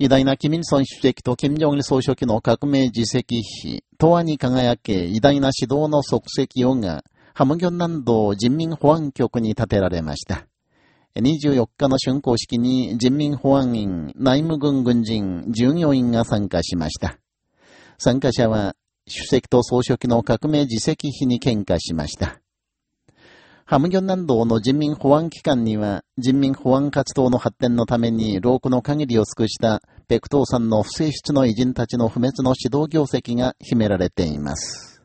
偉大なキミルソン主席とキム・ジョンル総書記の革命自責碑、永遠に輝け偉大な指導の足跡をが、ハムギョン南道人民保安局に建てられました。24日の竣工式に人民保安院、内務軍軍人、従業員が参加しました。参加者は、主席と総書記の革命自責碑に献花しました。ハムギョン南道の人民保安機関には、人民保安活動の発展のために老苦の限りを尽くしたペクトーさんの不正室の偉人たちの不滅の指導業績が秘められています。